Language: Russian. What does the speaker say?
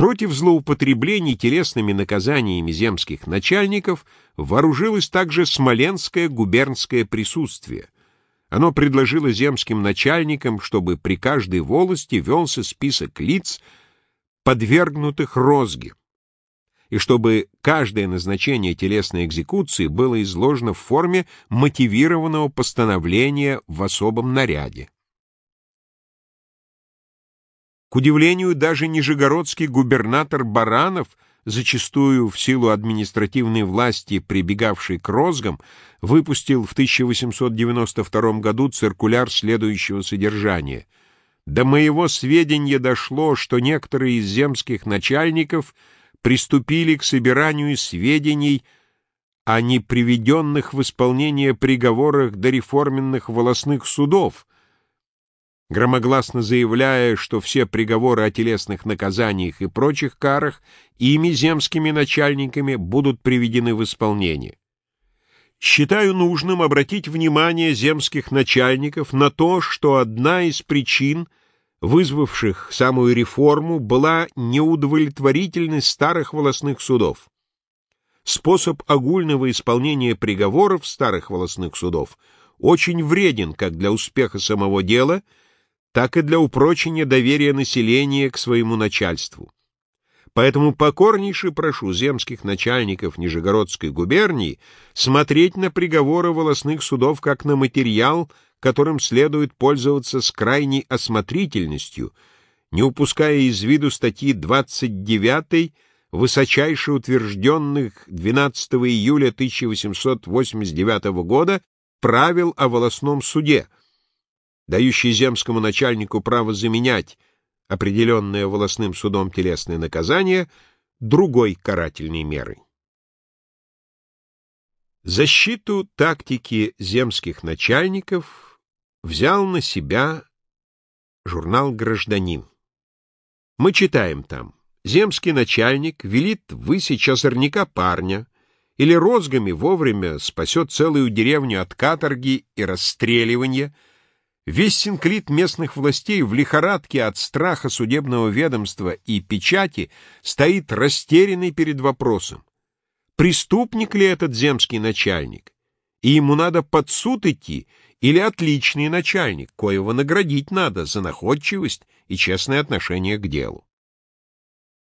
Против злоупотреблений телесными наказаниями земских начальников вооружилось также Смоленское губернское присутствие. Оно предложило земским начальникам, чтобы при каждой волости велся список лиц, подвергнутых розге, и чтобы каждое назначение телесной экзекуции было изложено в форме мотивированного постановления в особом наряде. К удивлению, даже нижегородский губернатор Баранов, зачастую в силу административной власти прибегавший к розгам, выпустил в 1892 году циркуляр следующего содержания. «До моего сведения дошло, что некоторые из земских начальников приступили к собиранию сведений о неприведенных в исполнение приговорах до реформенных волосных судов, громогласно заявляя, что все приговоры о телесных наказаниях и прочих карах ими земскими начальниками будут приведены в исполнение. Считаю нужным обратить внимание земских начальников на то, что одна из причин, вызвавших самую реформу, была неудовлетворительность старых волосных судов. Способ огульного исполнения приговоров старых волосных судов очень вреден как для успеха самого дела – так и для упрочения доверия населения к своему начальству. Поэтому покорнейше прошу земских начальников Нижегородской губернии смотреть на приговоры волосных судов как на материал, которым следует пользоваться с крайней осмотрительностью, не упуская из виду статьи 29 высочайше утвержденных 12 июля 1889 года правил о волосном суде, дающий земскому начальнику право заменять определенное волосным судом телесное наказание другой карательной мерой. Защиту тактики земских начальников взял на себя журнал «Гражданин». Мы читаем там «Земский начальник велит высечь озорняка парня, или розгами вовремя спасет целую деревню от каторги и расстреливания, Весь синклит местных властей в лихорадке от страха судебного ведомства и печати стоит растерянный перед вопросом, преступник ли этот земский начальник, и ему надо под суд идти, или отличный начальник, коего наградить надо за находчивость и честное отношение к делу.